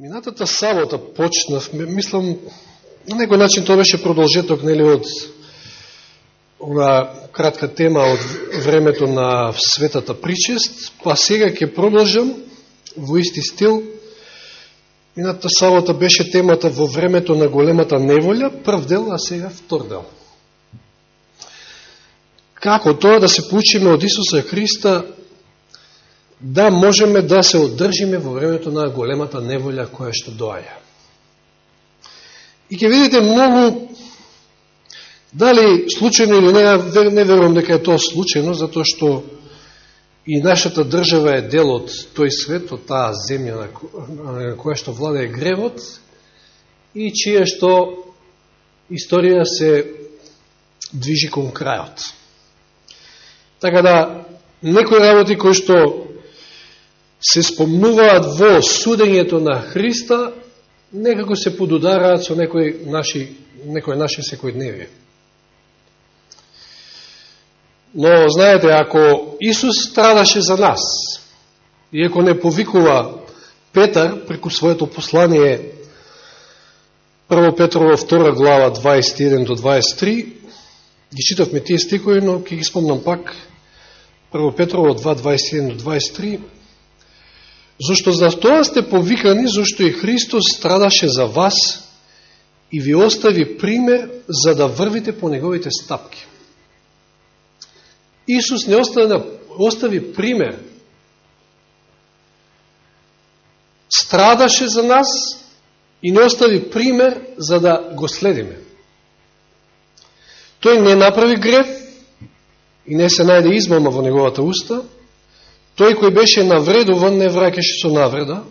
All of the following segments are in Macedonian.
Минатата сабота почнав, мислам, на некој начин тоа беше продолжеток, нели, од она кратка тема од времето на светата причест, па сега ќе продолжам во исти стил. Минатата сабота беше темата во времето на големата неволја, прв дел, а сега втор дел. Како тоа да се получиме од Исуса Христа да можеме да се одржиме во времето на големата неволја која што доаја. И ќе видите многу, дали случайно или не, не верувам дека е тоа случайно, затоа што и нашата држава е дел од тој свет, од таа земја на која што влада е гревот, и чија што историја се движи кон крајот. Така да, некои работи кои што се спомнуваат во судењето на Христа, некако се подудараат со некој наши, некој наши секојдневие. Но, знаете, ако Исус страдаше за нас, и ако не повикува Петар преку своето послание, 1 Петрова 2 глава 21 до 23, ги читавме тие стикови, но ќе ги спомнам пак, 1 Петрова 2, 21 до 23, Зошто за тоа сте повикани, Зошто и Христос страдаше за вас и ви остави пример за да врвите по неговите стапки. Исус не остави, да остави пример. Страдаше за нас и не остави пример за да го следиме. Тој не направи греф и не се најде измама во неговата уста, Тој кој беше навредуван не враќаше со навреда,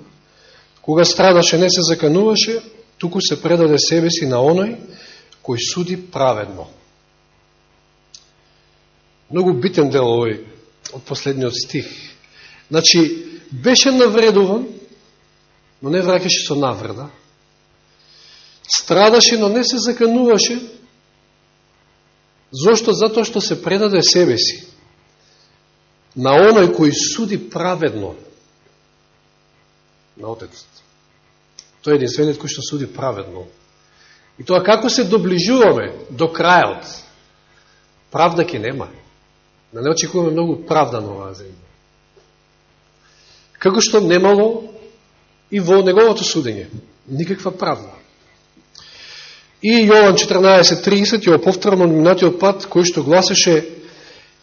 кога страдаше не се закануваше, туку се предаде себе си на оној кој суди праведно. Многу битен дел овој од последниот стих. Значи, беше навредуван, но не враќаше со навреда. Страдаше, но не се закануваше. Зошто? Затоа што се предаде себе си на оној кој суди праведно на Отецот. Тој е единствениот кој што суди праведно. И тоа како се доближуваме до крајот, правда ќе нема. Да не очекуваме многу правда на оваа земја. Како што немало и во неговото судење. Никаква правда. И Јован 14.30 ја повторно минатиот пат, кој што гласеше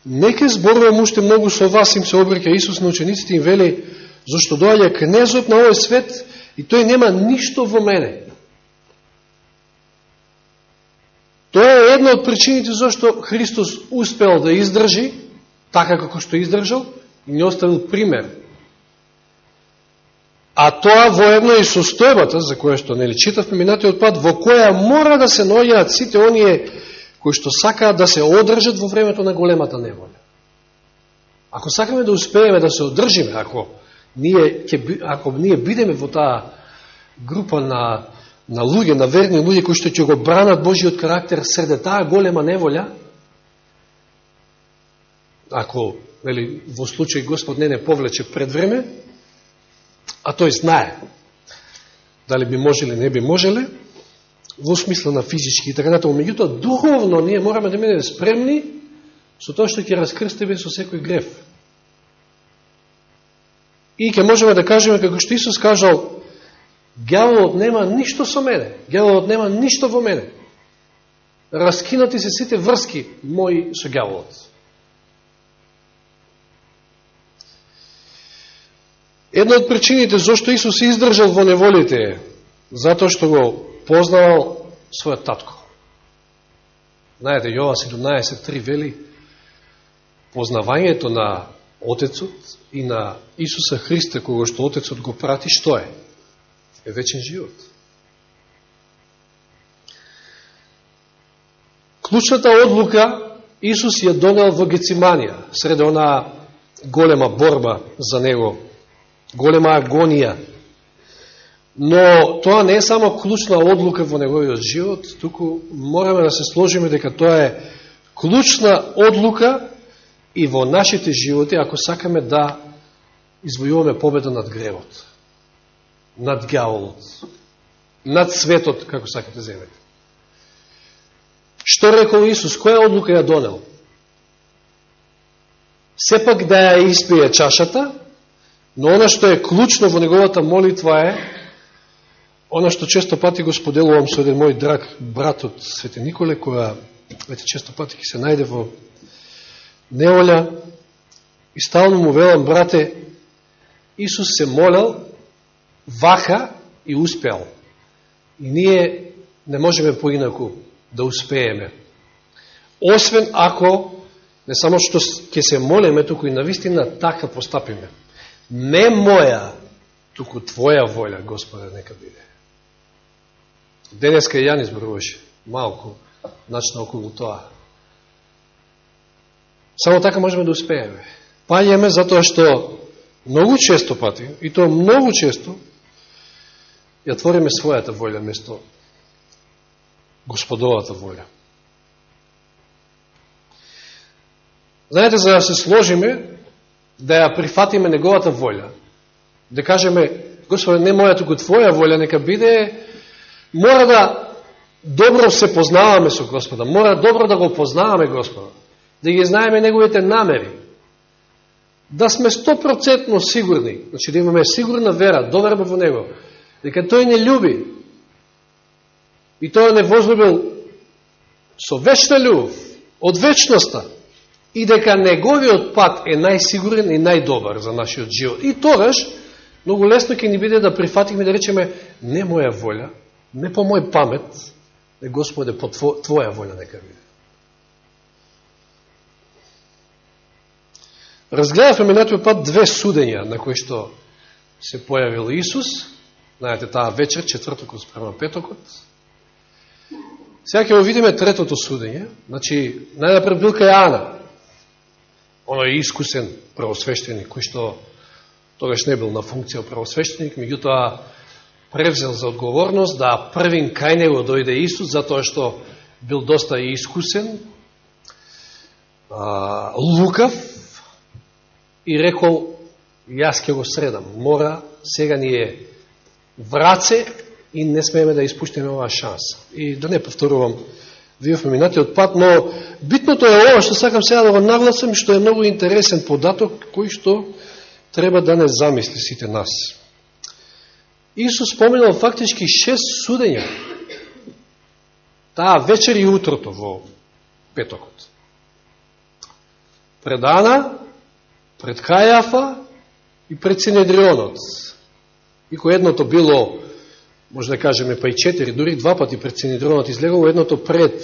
Нека зборувам уште многу со вас, им се обрека Исус на учениците им вели, зашто доаѓа кнезот на овој свет и тој нема ништо во мене. Тоа е една од причините зашто Христос успел да издржи, така како што издржал, и не оставил пример. А тоа воедно и состојбата, за која што не читавме минатиот пат, во која мора да се наоѓаат сите оние кои што сакаат да се одржат во времето на големата неволја. Ако сакаме да успееме да се одржиме, ако ние, ќе, ако ние бидеме во таа група на, на луѓе, на верни луѓе кои што ќе го бранат Божиот карактер среде таа голема неволја, ако или во случај Господ не не повлече пред време, а тој знае дали би можеле, не би можеле, во смисла на физички и така натаму. Меѓутоа, духовно ние мораме да бидеме спремни со тоа што ќе раскрстиме со секој греф. И ќе можеме да кажеме, како што Исус кажал, гјаволот нема ништо со мене, гјаволот нема ништо во мене. Раскинати се сите врски мои со гјаволот. Една од причините зашто Исус се издржал во неволите е затоа што го познавал својот татко. Знаете, Јова 17.3 вели познавањето на Отецот и на Исуса Христа, кога што Отецот го прати, што е? Е вечен живот. Клучната одлука Исус ја донел во Гециманија, среде она голема борба за него, голема агонија, Но тоа не е само клучна одлука во неговиот живот, туку мораме да се сложиме дека тоа е клучна одлука и во нашите животи, ако сакаме да извојуваме победа над гревот. над гјаволот, над светот, како сакате да земете. Што рекол Исус? Која одлука ја донел? Сепак да ја испие чашата, но она што е клучно во неговата молитва е, она што често пати го споделувам со еден мој драг брат од Свети Николе, која вете често пати ќе се најде во неволја, и стално му велам, брате, Исус се молел, вака и успеал. И ние не можеме поинаку да успееме. Освен ако не само што ќе се молиме, туку и на вистина така постапиме. Не моја, туку Твоја воля, Господе, нека биде. Денеска и Јан изборуваше малку начина околу тоа. Само така можеме да успееме. Паѓаме затоа што многу често пати, и тоа многу често, ја твориме својата воља место Господовата воља. Знаете, за да се сложиме, да ја прифатиме неговата воља, да кажеме, Господе, не моја, туку Твоја воља, нека биде, мора да добро се познаваме со Господа, мора добро да го познаваме Господа, да ги знаеме Неговите намери, да сме 100% сигурни, значи да имаме сигурна вера, да доверба во Него, дека Тој не люби и Тој не возлюбил со вечна љубов, од вечноста, и дека неговиот пат е најсигурен и најдобар за нашиот живот. И тогаш, многу лесно ќе ни биде да прифатиме да речеме, не моја воља, не по мој памет, не Господе, по Твоја волја нека биде. Разгледавме минатиот пат две судења на кои што се појавил Исус, знаете таа вечер, четвртокот спрема петокот. Сега ќе го видиме третото судење, значи најнапред бил кај Ана, оној искусен правосвещеник, кој што тогаш не бил на функција правосвещеник, меѓутоа превзел за одговорност да првин кај него дојде Исус, затоа што бил доста искусен, лукав, и рекол, јас ќе го средам, мора, сега ни е враце и не смееме да испуштиме оваа шанса. И да не повторувам видовме минатиот пат, но битното е ова што сакам сега да го нагласам што е многу интересен податок кој што треба да не замисли сите нас. Исус споменал фактички шест судења таа вечер и утрото во петокот. Пред Ана, пред Кајафа и пред Синедрионот. И кој едното било може да кажеме па и четири, дури два пати пред Синедрионот излегало, едното пред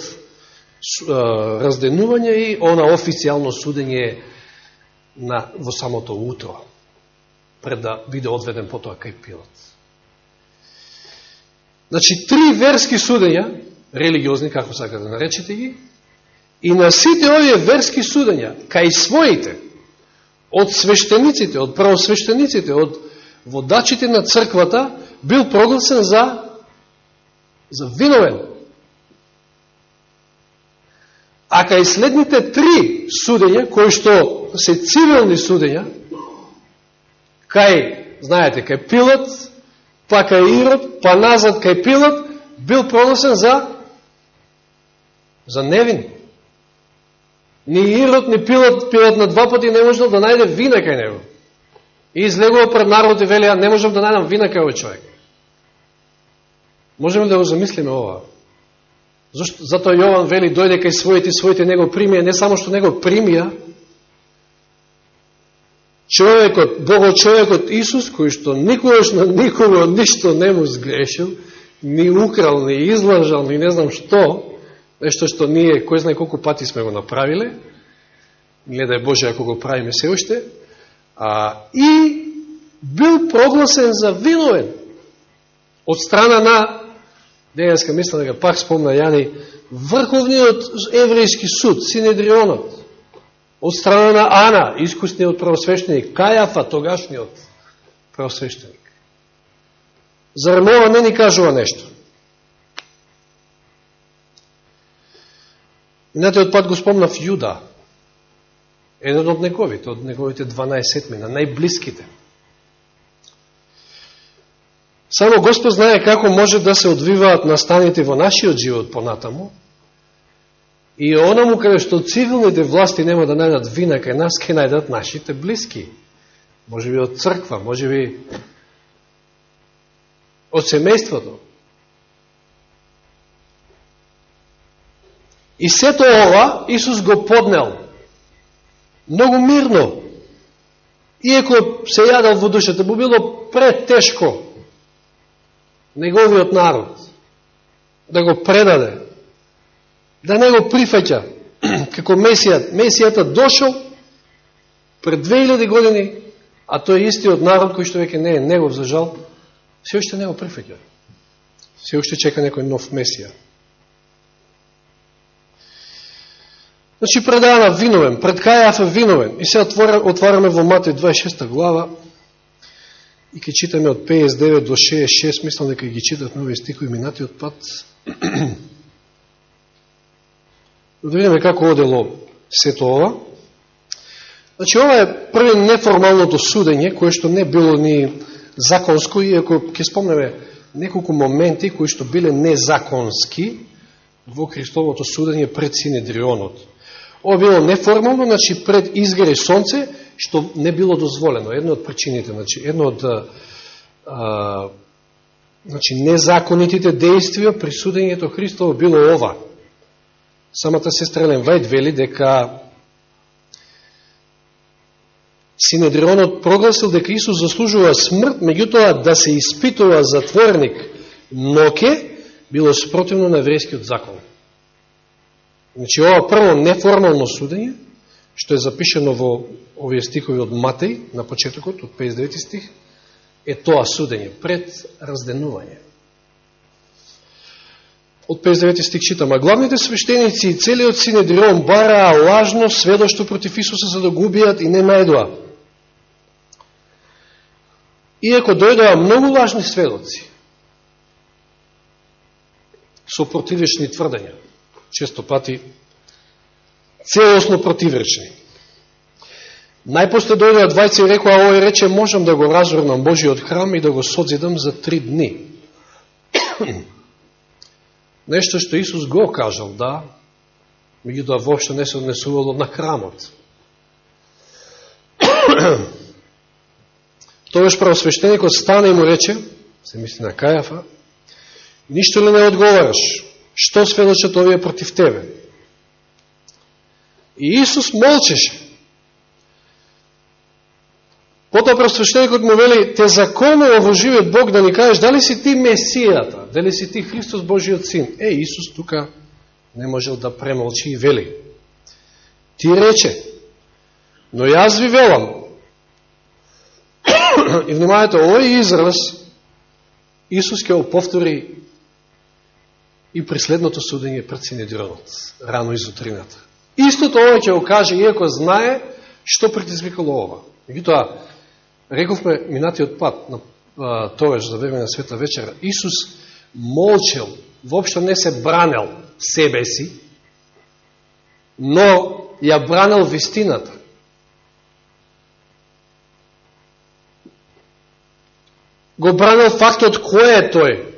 разденување и она официјално судење на, во самото утро, пред да биде одведен потоа кај Пилот. Значи, три верски судења, религиозни, како сака да наречете ги, и на сите овие верски судења, кај своите, од свештениците, од правосвештениците, од водачите на црквата, бил прогласен за, за виновен. А кај следните три судења, кои што се цивилни судења, кај, знаете, кај Пилот, Така па кај Ирод, па назад кај Пилот, бил проносен за за невин. Ни Ирод, ни Пилот, Пилот на два пати не можел да најде вина кај него. И излегува пред народ и велија, не можам да најдам вина кај овој човек. Можеме да го замислиме ова? Зашто, затоа Јован вели дојде кај своите, своите него примија, не само што него примија, човекот, Богочовекот Исус, кој што никогаш на никого ништо не му сгрешил, ни украл, ни излажал, ни не знам што, нешто што ние, кој знае колку пати сме го направиле, не да е Боже ако го правиме се уште, а, и бил прогласен за виновен. Од страна на денеска мисля да пак спомна Јани, врховниот еврејски суд, Синедрионот, од страна на Ана, искусниот правосвещеник, Кајафа, тогашниот правосвещеник. Зарем ова не ни кажува нешто? Минатиот пат го спомнав Јуда, еден од неговите, од неговите 12 мина, најблиските. Само Господ знае како може да се одвиваат настаните во нашиот живот понатаму, и онаму каде што цивилните власти нема да најдат вина кај нас, ке најдат нашите близки. Може би од црква, може би од семејството. И сето ова Исус го поднел. Многу мирно. Иеко се јадал во душата, му било претешко неговиот народ да го предаде, да не го прифаќа како Месијат. Месијата дошол пред 2000 години, а тој истиот народ кој што веќе не е негов за жал, се уште не го прифаќа. Се уште чека некој нов Месија. Значи предана виновен, пред Кајафа виновен. И се отвараме во Матеј 26 глава и ке читаме од 59 до 66, мислам дека ги читат нови стикови минатиот пат. да видиме како одело сето ова. Значи, ова е први неформалното судење, кое што не било ни законско, иако ќе спомнеме неколку моменти кои што биле незаконски во Христовото судење пред Синедрионот. Ова било неформално, значи пред изгре сонце, што не било дозволено. Едно од причините, значи, едно од а, значи, незаконитите действија при судењето Христово било ова. Самата сестра Елен Вајд вели дека Синедрионот прогласил дека Исус заслужува смрт, меѓутоа да се испитува затворник ноке, било спротивно на еврејскиот закон. Значи, ова прво неформално судење, што е запишено во овие стихови од Матеј, на почетокот, од 59 стих, е тоа судење, пред разденување. Од 59 стих читам, а главните свештеници и целиот Синедрион бараа лажно сведоштво против Исуса за да го убијат и не најдоа. Иако дојдоа многу лажни сведоци со противречни тврдења, често пати целосно противречни. Најпосле дојдоа двајца и рекоа, овој рече, можам да го развернам Божиот храм и да го содзидам за три дни. Нешто што Исус го кажал, да, да воопшто не се однесувало на храмот. Тогаш правосвещеникот стане и му рече, се мисли на Кајафа, ништо ли не одговараш? Што сведочат овие против тебе? И Исус молчеше. Потоа просвещеникот му вели, те законува во живиот Бог да ни кажеш дали си ти Месијата, дали си ти Христос Божиот Син. Е, Исус тука не можел да премолчи и вели. Ти рече, но јас ви велам. и внимавате, овој израз Исус ќе го повтори и при следното судење пред Синедронот, рано изутрината. Истото овој ќе го каже, иако знае што предизвикало ова. Меѓутоа, рековме минатиот пат на тогаш за време на света вечера, Исус молчел, воопшто не се бранел себе си, но ја бранел вистината. Го бранел фактот кој е тој,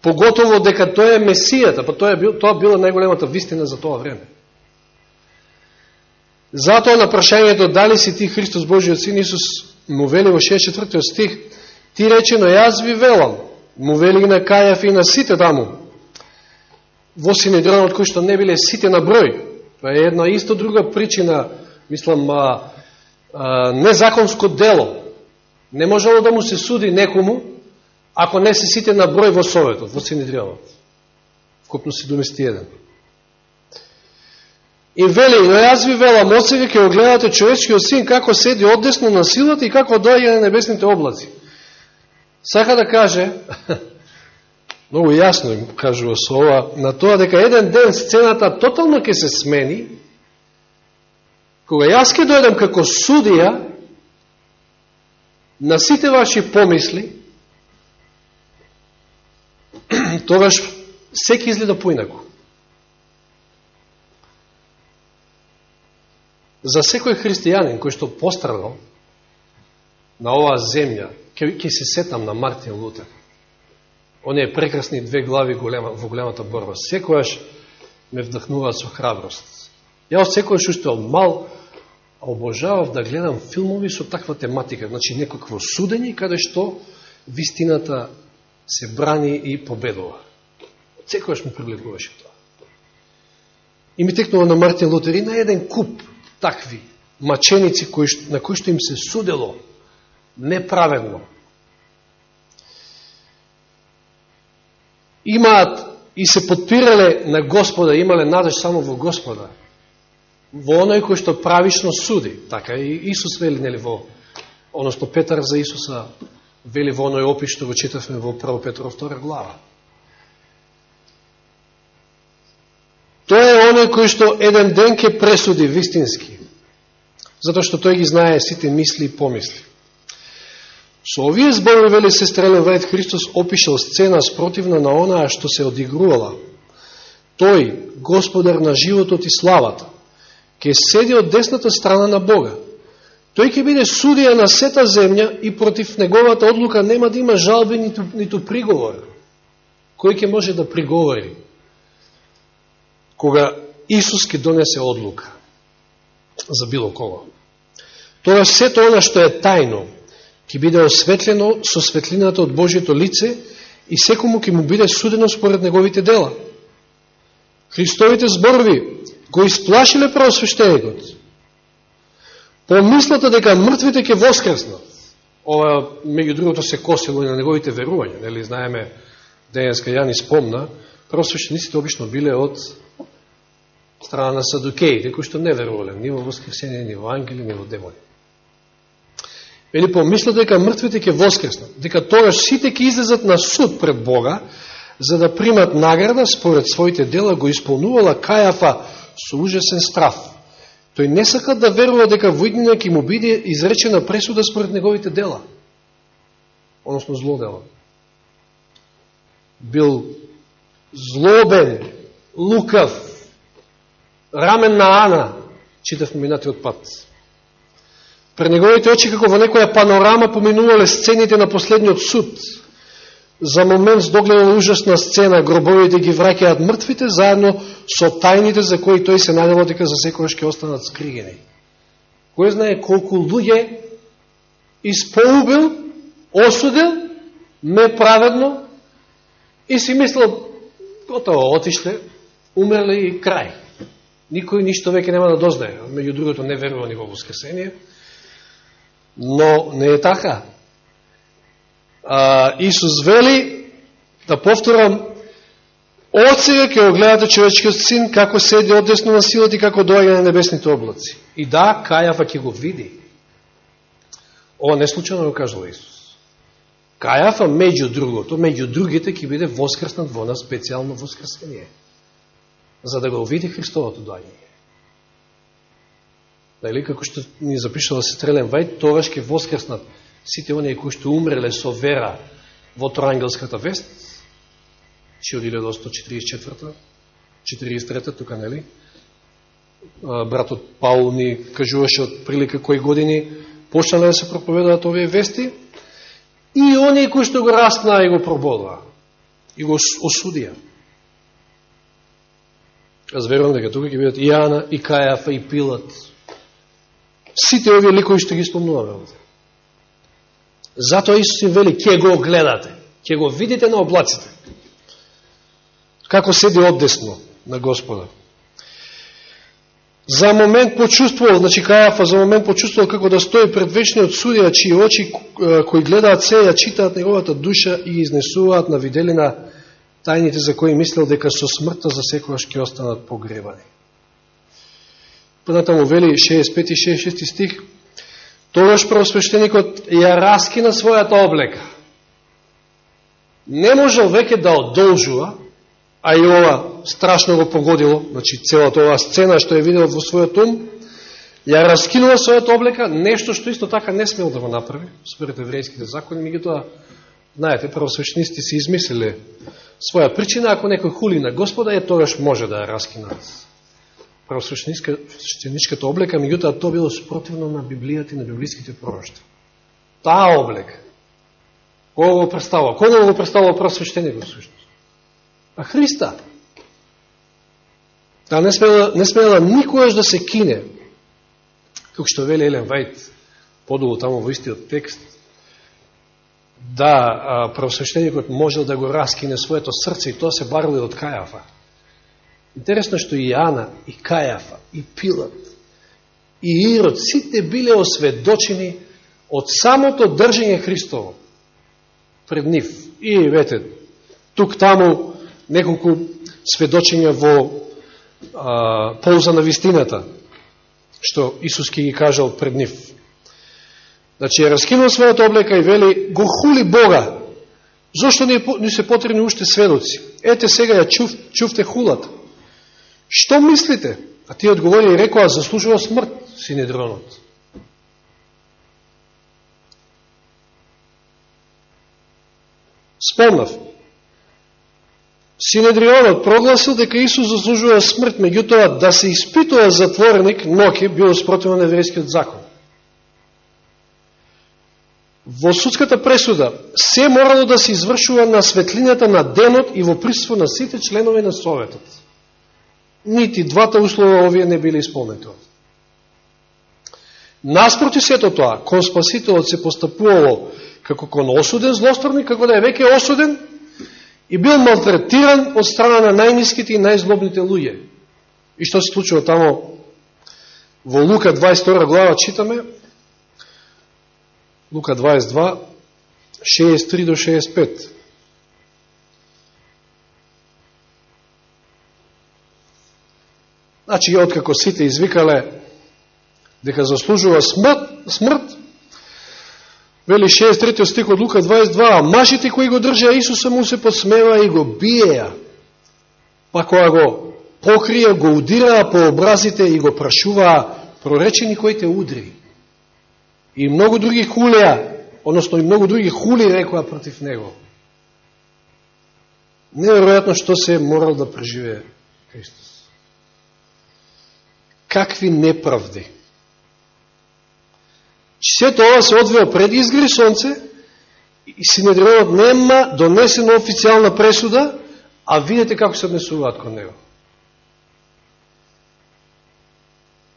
Поготово дека тој е Месијата, па тоа, бил, тоа била најголемата вистина за тоа време. Затоа на прашањето дали си ти Христос Божиот Син, Исус му вели во 64 стих, ти рече, но јас ви велам, му вели на Кајаф и на сите таму, во Синедронот кој што не биле сите на број. Тоа е една исто друга причина, мислам, а, а, незаконско дело. Не можело да му се суди некому, ако не се сите на број во Советот, во Синедрионот. Вкупно 71. И вели, но јас ви велам, од сега ќе огледате гледате човечкиот син како седи одесно на силата и како дојде на небесните облаци. Сака да каже, многу јасно им кажува со ова, на тоа дека еден ден сцената тотално ќе се смени, кога јас ќе дојдам како судија на сите ваши помисли, тогаш секи изгледа поинако. За секој христијанин кој што пострадал на оваа земја, Ке, се сетам на Мартин Лутер. Оние прекрасни две глави голема, во големата борба. Секојаш ме вдахнуваат со храброст. Ја од секојаш уште од мал обожавав да гледам филмови со таква тематика, значи некакво судење каде што вистината се брани и победува. Секојаш му привлекуваше тоа. И ми текнува на Мартин Лутер и на еден куп такви маченици кои, на кои што им се судело неправедно. Имаат и се подпирале на Господа, имале надеж само во Господа. Во оној кој што правишно суди. Така и Исус вели, нели, во, односно Петар за Исуса вели во оној опис што го читавме во 1 Петро 2 глава. Тоа е оној кој што еден ден ќе пресуди вистински, затоа што тој ги знае сите мисли и помисли. Со овие зборови, вели се Елен Вајд Христос опишал сцена спротивна на онаа што се одигрувала. Тој, господар на животот и славата, ќе седи од десната страна на Бога. Тој ќе биде судија на сета земја и против неговата одлука нема да има жалби ниту, ниту приговор. Кој ќе може да приговори? Кога Исус ке донесе одлука за било кого. Тоа сето она што е тајно, ќе биде осветлено со светлината од Божието лице и секому ќе му биде судено според неговите дела. Христовите зборови го исплашиле правосвещеникот. Помислата дека мртвите ќе воскреснат. Ова, меѓу другото, се косило и на неговите верувања. Нели, знаеме, денеска ја ни спомна, просвещениците обично биле од страна на садукеите, кои што не верувале ни во воскресение, ни во ангели, ни во демони. Вели помислат дека мртвите ќе воскреснат, дека тогаш сите ќе излезат на суд пред Бога, за да примат награда според своите дела го исполнувала Кајафа со ужасен страф. Тој не сака да верува дека воиднина ќе му биде изречена пресуда според неговите дела. Односно злодела. Бил злобен, лукав, рамен на Ана, читав минатиот пат. Пред неговите очи, како во некоја панорама, поминувале сцените на последниот суд. За момент догледал ужасна сцена, гробовите ги враќаат мртвите, заедно со тајните за кои тој се надевал дека за секојаш ќе останат скригени. Кој знае колку луѓе испоубил, осудил, неправедно и си мислил, готово, отишле, умерле и крај. Никој ништо веќе нема да дознае. Меѓу другото не верува ни во воскресение. Но не е така. А, Исус вели, да повторам, од сега ќе огледате човечкиот син како седи одесно на силата и како доаѓа на небесните облаци. И да, Кајафа ќе го види. Ова не случайно го кажува Исус. Кајафа, меѓу другото, меѓу другите, ќе биде воскреснат во нас специјално воскресение. За да го види Христовото доаѓање. Дали, како што ни запишала Сестрелен Вајд, тогаш ќе воскреснат сите оние кои што умреле со вера во Троангелската вест, че од 1144 43 тука, нели? Братот Паул ни кажуваше од прилика кои години почнале да се проповедаат овие вести и оние кои што го раснаа и го прободва и го осудија. Аз верувам дека тука ќе бидат и Јана, и Кајафа, и Пилат, Сите овие ликови што ги спомнуваме овде. Затоа Исус им вели, ќе го гледате, ќе го видите на облаците. Како седи одесно на Господа. За момент почувствувал, значи Кајафа за момент почувствувал како да стои пред вечниот судија, чии очи кои гледаат се, ја читаат неговата душа и изнесуваат на виделина тајните за кои мислел дека со смртта за секојаш ќе останат погребани. Понатаму вели 65 и 66 стих, тогаш просвещеникот ја раскина својата облека. Не можел веќе да одолжува, а и ова страшно го погодило, значи целата ова сцена што ја видел во својот ум, ја раскинува својата облека, нешто што исто така не смел да го направи, според еврејските закони, меѓутоа, знаете, првосвещениците се измислили своја причина, ако некој хули на Господа, е тогаш може да ја раскинат правосвещеничката облека, меѓутоа тоа било спротивно на Библијата и на библиските пророќа. Таа облека Кога го представува? Кога го представува просвещеникот всушност? А Христа. Да не смела, не смела никојаш да се кине, како што вели Елен Вајт, подолу тамо во истиот текст, да правосвещеникот можел да го раскине своето срце и тоа се барали од Кајафа. Интересно што и Ана, и Кајафа, и Пилат, и Ирод, сите биле осведочени од самото држање Христово пред нив. И, вете, тук таму неколку сведочења во а, полза на вистината, што Исус ки ги кажал пред нив. Значи, ја раскинул својата облека и вели, го хули Бога. Зошто не, не се потребни уште сведоци? Ете сега ја чув, чувте хулата. Што мислите? А ти одговори и рекоа, заслужува смрт, Синедронот. Спомнав. Синедрионот прогласил дека Исус заслужува смрт, меѓутоа да се испитува затвореник ноке било спротивно на еврејскиот закон. Во судската пресуда се морало да се извршува на светлината на денот и во присутство на сите членови на Советот. Нити двата услова овие не биле исполнети. Наспроти сето тоа, кон Спасителот се постапувало како кон осуден злосторник, како да е веќе осуден и бил малтретиран од страна на најниските и најзлобните луѓе. И што се случува тамо во Лука 22 глава читаме, Лука 22, 63 до 65. Значи, откако сите извикале дека заслужува смрт, смрт вели 63 стих од Лука 22, машите кои го држаа Исуса му се посмева и го биеа. Па кога го покрија, го удираа по образите и го прашуваа проречени кои те удри. И многу други хулеа, односно и многу други хули рекоа против него. Неверојатно што се морал да преживее Христос. Какви неправди. Сето тоа се одвива пред изгри сонце и Синедрионот нема донесена официјална пресуда, а видите како се однесуваат кон него.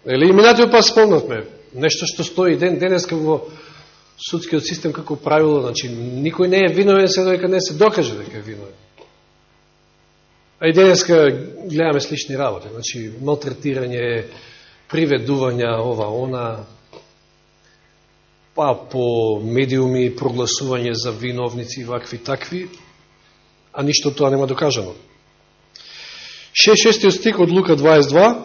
Или и минатиот па спомнатме, нешто што стои ден денеска во судскиот систем како правило, значи никој не е виновен се дека не се докаже дека е виновен. А и денеска гледаме слични работи, значи малтретирање, приведувања, ова, она, па по медиуми прогласување за виновници вакви такви, а ништо тоа нема докажано. 6.6 стик од Лука 22,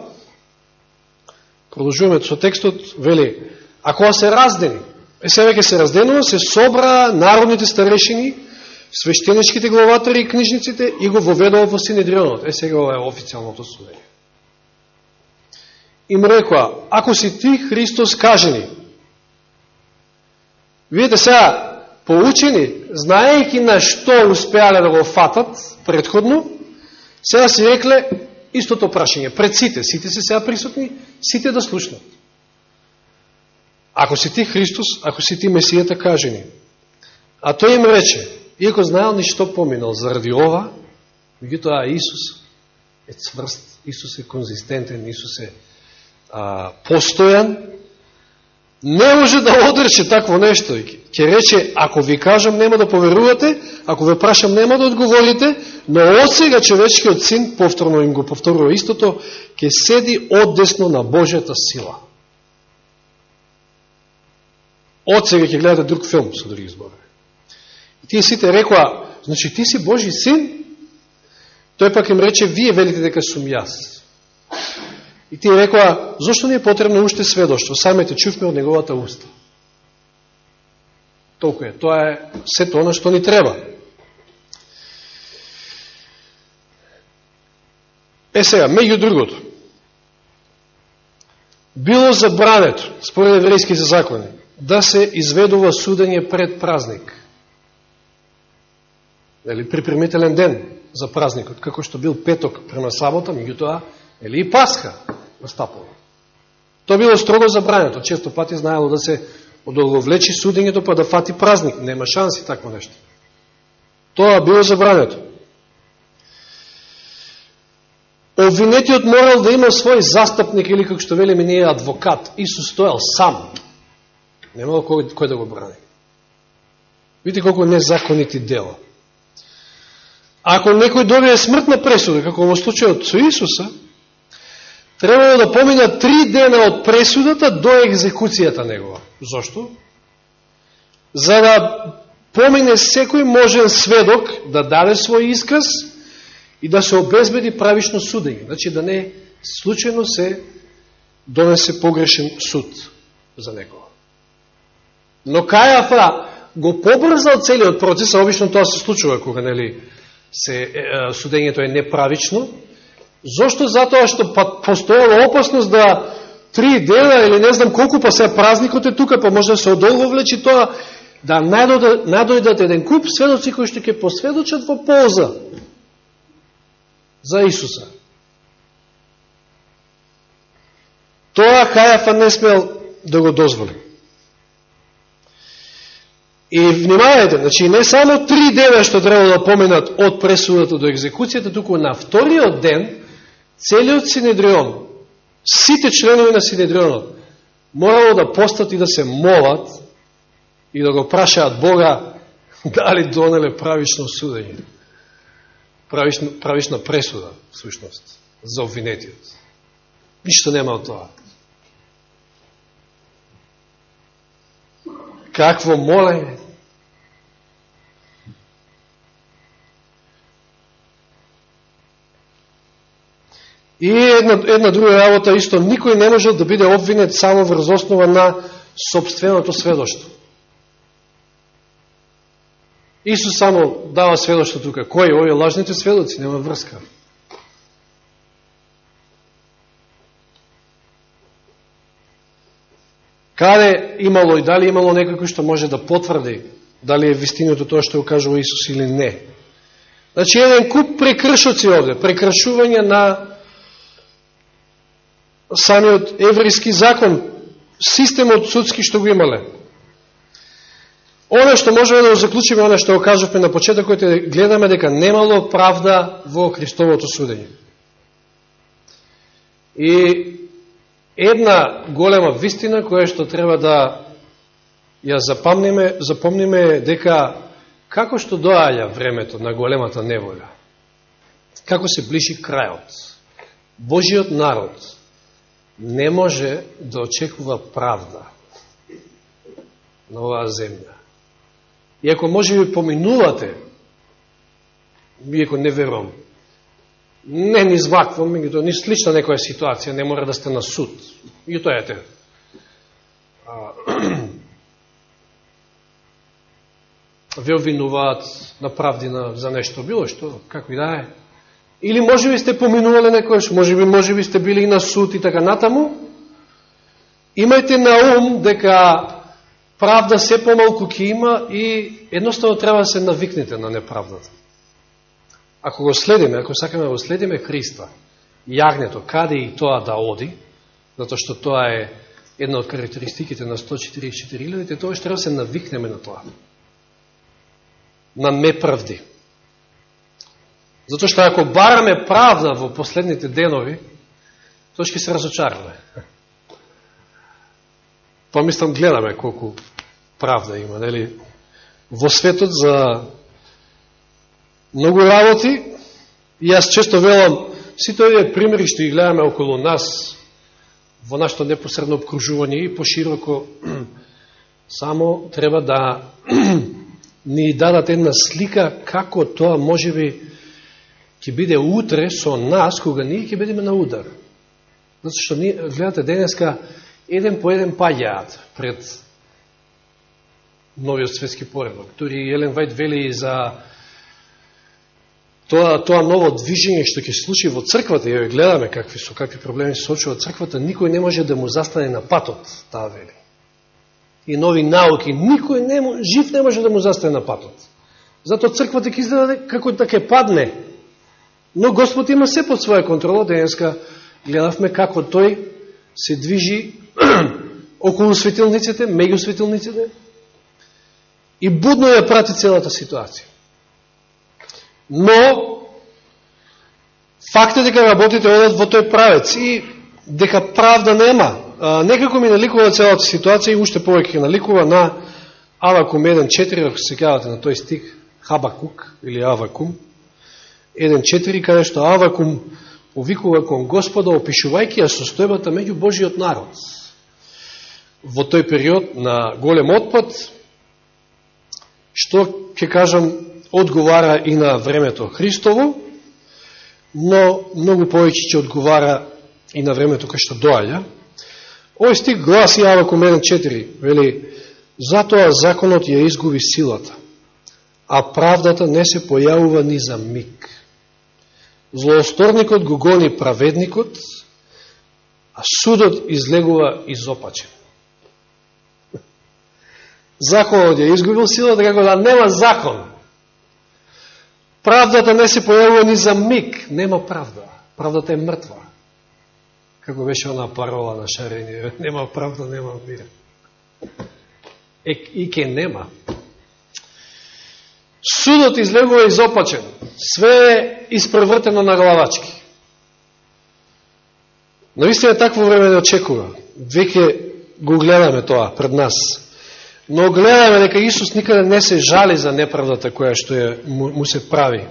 продолжуваме со текстот, вели, ако се раздени, е се веќе се разденува, се собра народните старешини, свештеничките главатари и книжниците и го воведува во Синедрионот. Е сега ова е официјалното судење. Им рекоа, ако си ти Христос кажени, Видите сега, поучени, знаејќи на што успеале да го фатат предходно, сега си рекле истото прашање. Пред сите, сите се сега присутни, сите да слушнат. Ако си ти Христос, ако си ти Месијата, кажи ни. А тој им рече, иако знаел ни што поминал заради ова, меѓутоа Исус е цврст, Исус е конзистентен, Исус е а, постојан, не може да одрече такво нешто. Ќе рече, ако ви кажам, нема да поверувате, ако ве прашам, нема да одговорите, но од сега човечкиот син, повторно им го повторува истото, ќе седи одесно на Божјата сила. Од сега ќе гледате друг филм, со други зборови. И тие сите рекоа, значи ти си Божи син? Тој пак им рече, вие велите дека сум јас. И тие рекоа, зашто не е потребно уште сведоштво? Самете чувме од неговата уста. Толку е. Тоа е сето тоа што ни треба. Е сега, меѓу другото, било забрането, според еврејските закони, да се изведува судење пред празник. Или припримителен ден за празникот, како што бил петок према сабота, меѓутоа, или и Пасха настапува. Тоа било строго забрането. Често пати знаело да се одолговлечи судењето па да фати празник. Нема шанси такво нешто. Тоа било забрането. Обвинетиот морал да има свој застапник или како што велиме ние адвокат. Исус стоел сам. Немало кој, кој да го брани. Видите колку незаконити дела. Ако некој добие смртна пресуда, како во случајот со Исуса, требало да помина три дена од пресудата до екзекуцијата негова. Зошто? За да помине секој можен сведок да даде свој исказ и да се обезбеди правишно судење. Значи да не случайно се донесе погрешен суд за некој. Но Кајафа го побрзал целиот процес, а обично тоа се случува кога нели се е, судењето е неправично. Зошто? Затоа што па, постоела опасност да три дена или не знам колку па се празникот е тука, па може да се одолговлечи тоа да надојдат еден куп сведоци кои што ќе посведочат во полза за Исуса. Тоа Кајафа не смел да го дозволи. И внимавајте, значи не само три дена што треба да поменат од пресудата до екзекуцијата, туку на вториот ден целиот Синедрион, сите членови на Синедрионот, морало да постат и да се молат и да го прашаат Бога дали донеле правишно судење. Правишна, правишна пресуда, всушност, за обвинетиот. Ништо нема од тоа. Какво молење? И една, една друга работа исто, никој не може да биде обвинет само врз основа на собственото сведоштво. Исус само дава сведоштво тука. Кој? Овие лажните сведоци, нема врска. Каде имало и дали имало некој кој што може да потврди дали е вистиното тоа што го кажува Исус или не. Значи, еден куп прекршоци овде, прекршување на самиот еврейски закон, системот судски што го имале. Оно што можеме да го заклучиме, оно што го на почетокот, е да гледаме дека немало правда во Христовото судење. И една голема вистина која што треба да ја запомниме, запомниме дека како што доаѓа времето на големата неволја, како се ближи крајот, Божиот народ не може да очекува правда на оваа земја. И ако може би поминувате, иако не верувам, не ни зваквам, меѓуто ни слична некоја ситуација, не мора да сте на суд. И тоа ете. Ве обвинуваат на правдина за нешто, било што, како и да е. Или може би сте поминувале некојаш, може би, може би сте били и на суд и така натаму. Имајте на ум дека правда се помалку ќе има и едноставно треба да се навикнете на неправдата. Ако го следиме, ако сакаме да го следиме Христа, јагнето, каде и тоа да оди, затоа што тоа е една од карактеристиките на 144.000, тоа што треба да се навикнеме на тоа. На неправди. Затоа што ако бараме правда во последните денови, тоа ќе се разочараме. Помислам, гледаме колку правда има, нели? Во светот за многу работи, и јас често велам, сите овие примери што ги гледаме околу нас, во нашето непосредно обкружување и пошироко, само треба да ни дадат една слика како тоа може би ќе биде утре со нас, кога ние ќе бидеме на удар. Зато што ние, гледате, денеска еден по еден паѓаат пред новиот светски поредок. Тури Елен Вајд вели и за тоа, тоа ново движење што ќе случи во црквата, ја гледаме какви со какви проблеми се случува црквата, никој не може да му застане на патот, таа вели. И нови науки, никој не, жив не може да му застане на патот. Зато црквата ќе изгледа како да ќе падне. Но Господ има се под своја контрола. Денеска гледавме како тој се движи околу светилниците, меѓу светилниците, и будно ја прати целата ситуација. Но, факт е дека работите одат во тој правец и дека правда нема. Некако ми наликува целата ситуација и уште повеќе наликува на Авакум 1.4, ако се кавате на тој стик Хабакук или Авакум 1.4, каде што Авакум повикува кон Господа, опишувајќи ја состојбата меѓу Божиот народ. Во тој период на голем отпад, што, ќе кажам, одговара и на времето Христово, но многу повеќе ќе одговара и на времето кај што доаѓа. Овој стик гласи Авакум 1.4, вели, затоа законот ја изгуби силата, а правдата не се појавува ни за миг. Злоосторникот го гони праведникот, а судот излегува изопачен. Законот ја изгубил силата, да како да нема закон. Правдата не се појавува ни за миг, нема правда. Правдата е мртва. Како беше она парола на шарење, нема правда, нема мир. Е, и ке нема. Судот излегува изопачен. Све е испревртено на главачки. Наистина такво време не очекува. Веќе го гледаме тоа пред нас. Но гледаме дека Исус никаде не се жали за неправдата која што е, му, му се прави.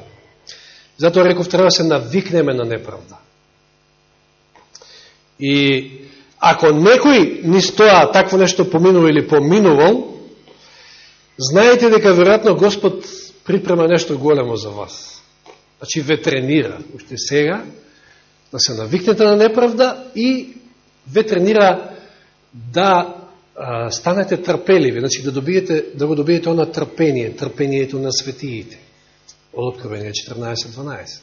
Затоа реков треба да се навикнеме на неправда. И ако некој ни стоа такво нешто поминува или поминувал, знаете дека веројатно Господ припрема нешто големо за вас. Значи ве тренира уште сега да се навикнете на неправда и ве тренира да а, станете трпеливи, значи да, добиете, да го добиете она трпение, трпението на светиите. Од Откровение 14.12.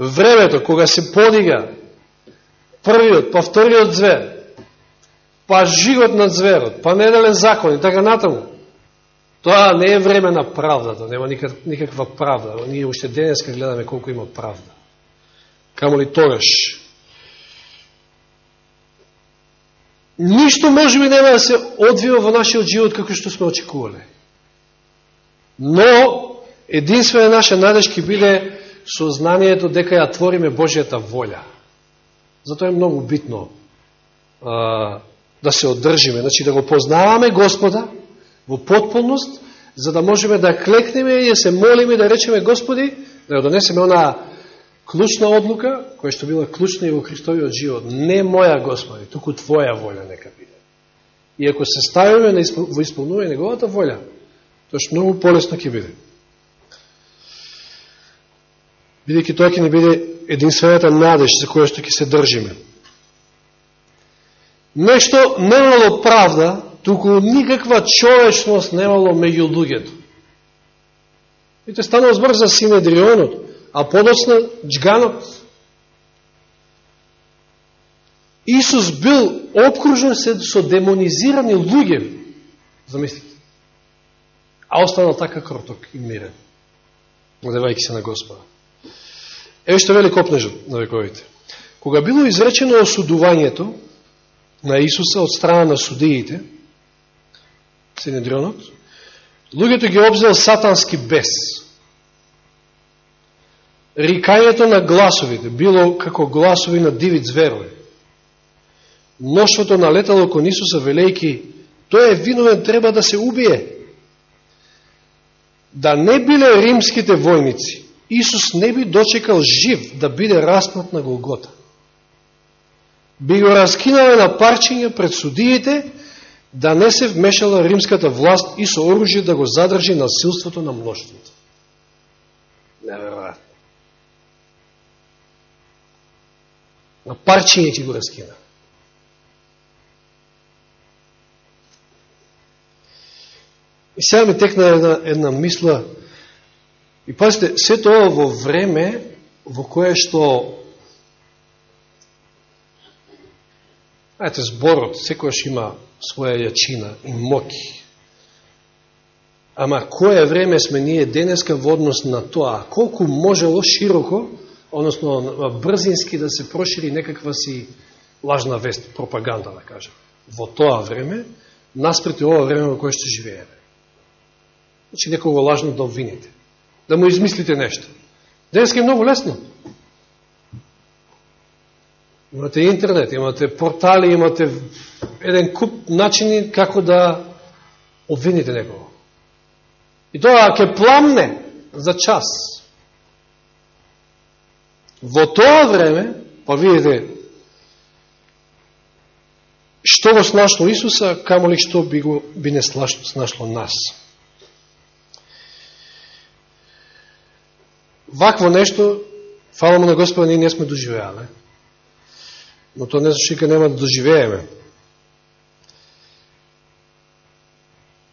Времето кога се подига првиот, повториот звер, па жигот на зверот, па неделен закон и така натаму, Тоа не е време на правдата, нема никаква правда. Ние уште денеска гледаме колку има правда. Камо ли тогаш? Ништо може би нема да се одвива во нашиот живот како што сме очекувале. Но, единствена наша надежки биде сознанието дека ја твориме Божијата волја. Затоа е многу битно а, да се одржиме, значи да го познаваме Господа, во потполност, за да можеме да клекнеме и да се молиме да речеме Господи, да ја донесеме онаа клучна одлука, која што била клучна и во Христовиот живот. Не моја Господи, туку Твоја волја нека биде. И ако се ставиме во исполнување неговата волја, тоа што многу полесно ќе биде. Бидејќи тоа ќе не биде единствената надеж за која што ќе се држиме. Нешто немало правда туку никаква човечност немало меѓу луѓето. И те станува збор за Синедрионот, а подоцна джганот. Исус бил обкружен со демонизирани луѓе, замислите. А останал така кроток и мирен, надевајќи се на Господа. Ево што вели копнежот на вековите. Кога било изречено осудувањето на Исуса од страна на судиите, Синедрионот, луѓето ги обзел сатански бес. Рикањето на гласовите било како гласови на диви зверови. Мношвото налетало кон Исуса велејки, тој е виновен, треба да се убие. Да не биле римските војници, Исус не би дочекал жив да биде распнат на Голгота. Би го раскинале на парчиња пред судиите да не се вмешала римската власт и со оружје да го задржи насилството на мноштвото. Неверојатно. На парчиње ќе го раскина. И сега ми текна една, една мисла, и пазите, се тоа во време во кое што Знаете, зборот секојаш има своја јачина и моки. Ама кое време сме ние денеска во однос на тоа? Колку можело широко, односно брзински да се прошири некаква си лажна вест, пропаганда, да кажем, во тоа време, наспрети ова време во кое што живееме. Значи, некого лажно да обвините, да му измислите нешто. Денеска е многу лесно. Имате интернет, имате портали, имате еден куп начини како да обвините некого. И тоа ќе пламне за час. Во тоа време, па видите, што го снашло Исуса, камо ли што би, го, би не снашло нас. Вакво нешто, фала му на Господа, ние не сме доживеале. Но тоа не значи дека нема да доживееме.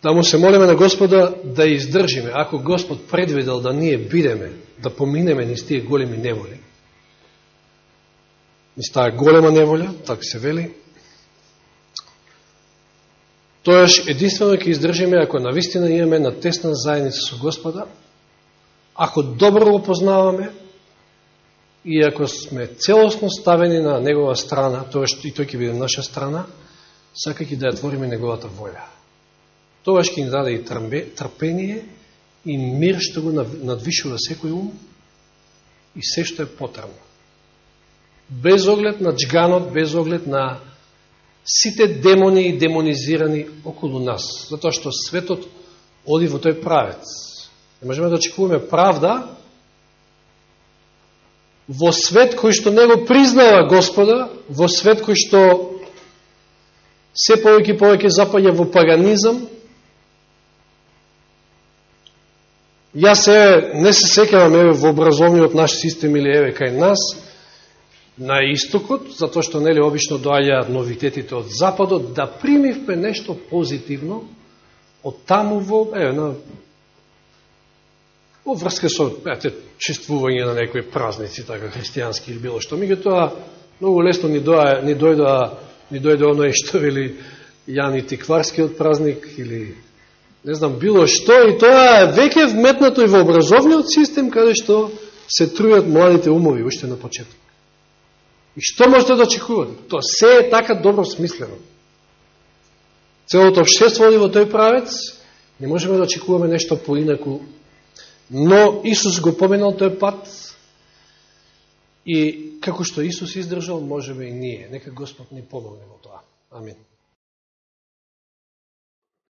Да му се молиме на Господа да издржиме, ако Господ предвидел да ние бидеме, да поминеме низ тие големи неволи. Низ таа голема неволја, така се вели, Тојаш единствено ќе издржиме ако навистина имаме на тесна заедница со Господа, ако добро го познаваме и ако сме целосно ставени на Негова страна, тоаш и тој ќе биде наша страна, сакајќи да ја твориме Неговата воля. Тоа ќе ни даде и трпение и мир што го надвишува секој ум и се што е потребно. Без оглед на джганот, без оглед на сите демони и демонизирани околу нас, затоа што светот оди во тој правец. Не можеме да очекуваме правда во свет кој што не го признава Господа, во свет кој што се повеќе и повеќе запаѓа во паганизам. Јас се не се секавам еве во образовниот наш систем или еве кај нас, на истокот, затоа што нели обично доаѓаат новитетите од западот, да примивме нешто позитивно од таму во, е, на, во врска со ете, чествување на некои празници, така христијански или било што. Меѓу тоа, многу лесно ни, доа, ни дојде, ни дојде оној што вели Јани Тикварскиот празник или не знам, било што, и тоа е веќе вметнато и во образовниот систем, каде што се трујат младите умови, уште на почеток. И што можете да очекувате? Тоа се е така добро смислено. Целото обшество оди во тој правец, не можеме да очекуваме нешто поинаку. Но Исус го поменал тој пат и како што Исус издржал, можеме и ние. Нека Господ ни помогне во тоа. Амин.